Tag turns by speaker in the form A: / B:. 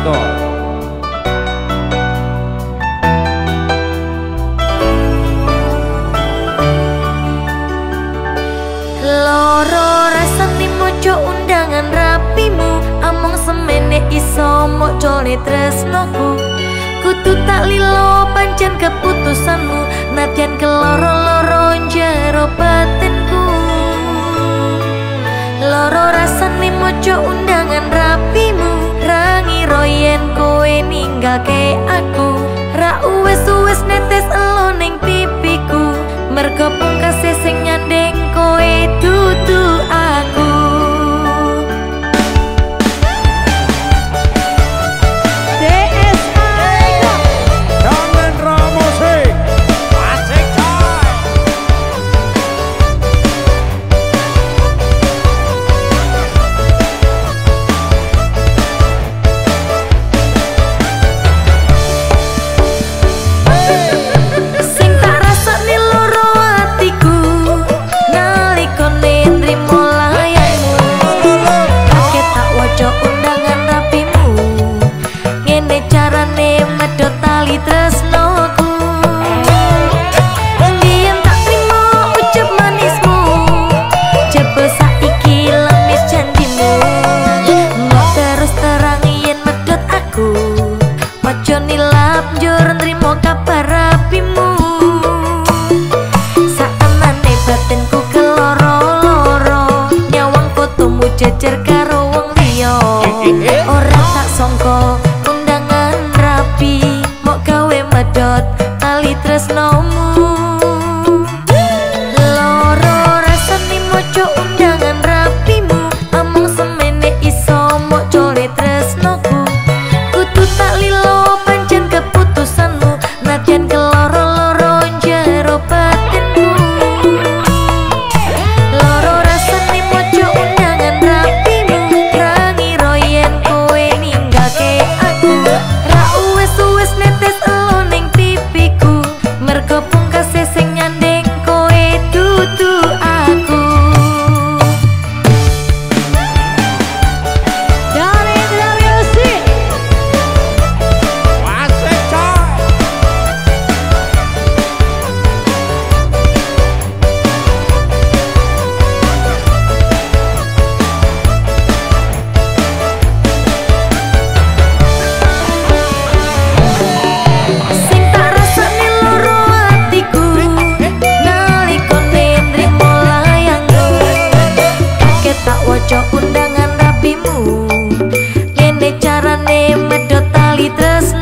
A: Assalamualaikum.
B: Loro rasane mojo undangan rapimu Among semene iso mojo le tresnoku kutu tak lilo pancen keputusanmu Nadyan keloro-loro jero batinku Loro rasane mojo undangan rapimu tinggal ke aku. Ra uwes uwes netes elo ning pipiku. Mergo pungkase sing nyandeng letras तू rasane medot tali tresna.